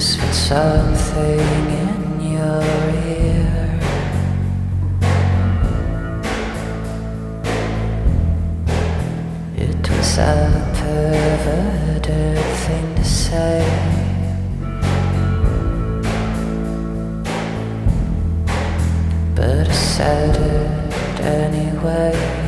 something in your ear. It was a perverted thing to say. But I said it anyway.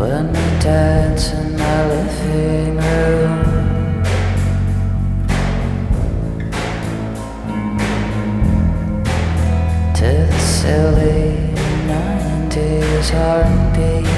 When we dance in my living room. To the silly 90s R&B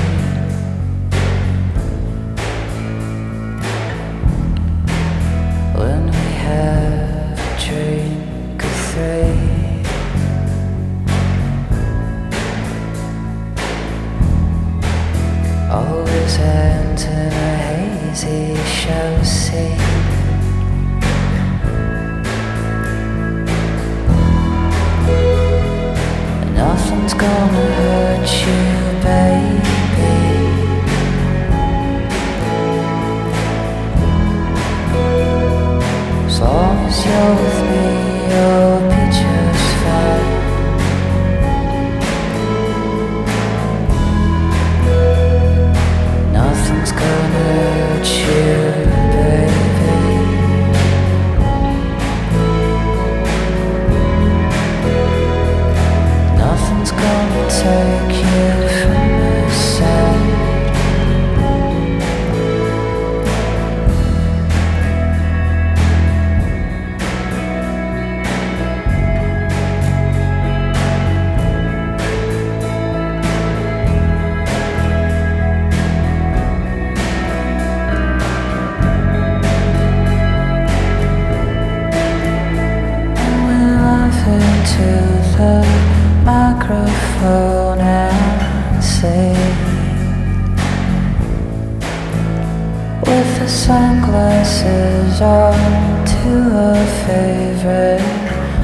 sunglasses on to a favorite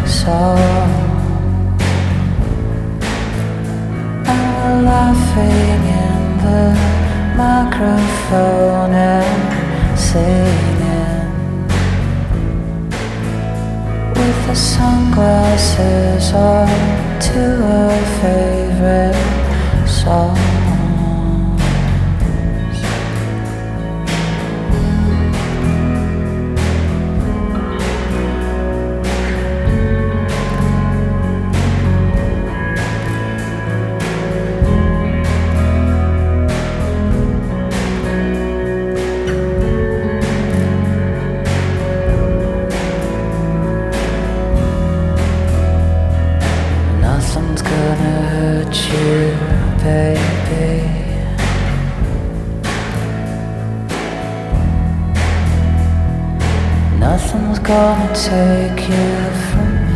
song. We're laughing in the microphone and singing with the sunglasses on to a favorite song. Nothing's gonna hurt you, baby. Nothing's gonna take you from